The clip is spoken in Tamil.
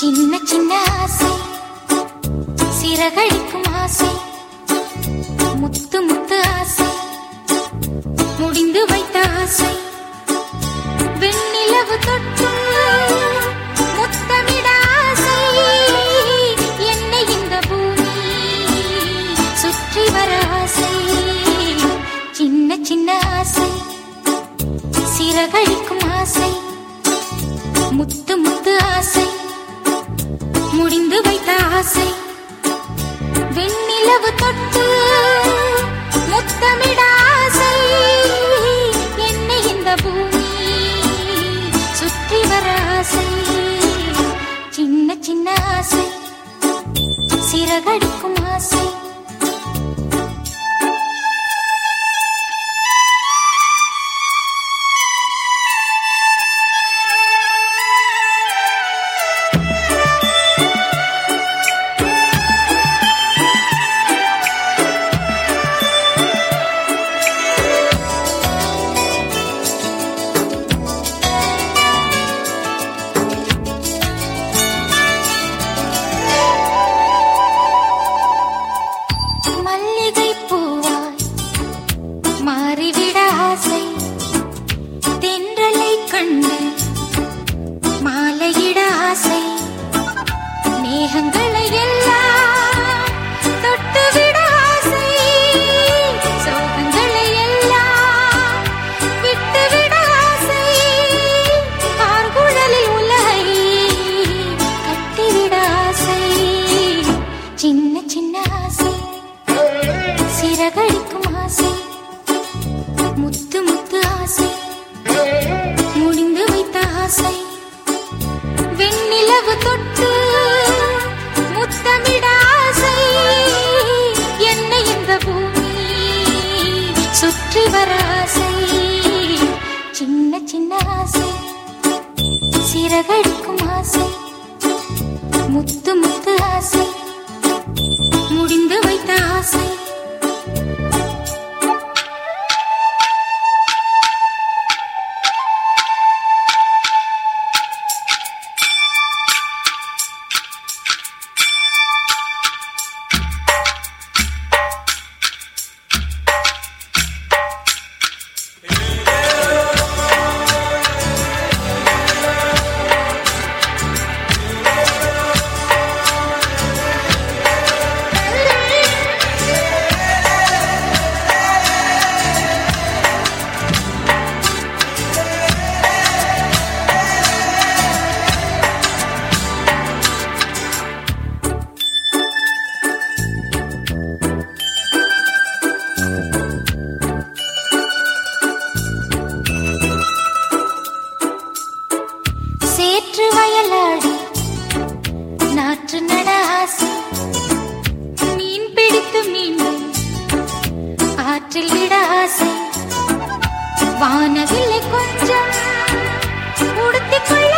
சின்ன சின்ன ஆசை. சிறகடிக்கும் ஆசை. முத்து முத்து ஆசை. முடிந்து வைத்த ஆசை. வெண்ணிலவு தொற்றும் முத்தமிட ஆசை. என்னை இந்த பூமி சுற்றி வர ஆசை. ஆசை. முத்து வைத்த ஆசை. வெண்ணிலவு தொட்டு முத்தமிட ஆசை. என்னை இந்த பூமி சுற்றி வர ஆசை. சின்ன சின்ன ஆசை. சிறகடிக்கும் ஆசை. மேகங்களை எல்லாம் தொட்டுவிட ஆசை. சோகங்களை எல்லாம் விட்டுவிட ஆசை. ஆர்குழலில் உலகை கட்டிவிட ஆசை. சின்ன சின்ன ஆசை. சிறகடிக்கும் ஆசை. சுற்றி வர ஆசை சின்ன சின்ன ஆசை சிறகடிக்கும் ஆசை முத்து முத்து ஆசை. காற்றில் விட ஆசை. வானவில்லை கொஞ்சம். உடுத்திக் கொள்ள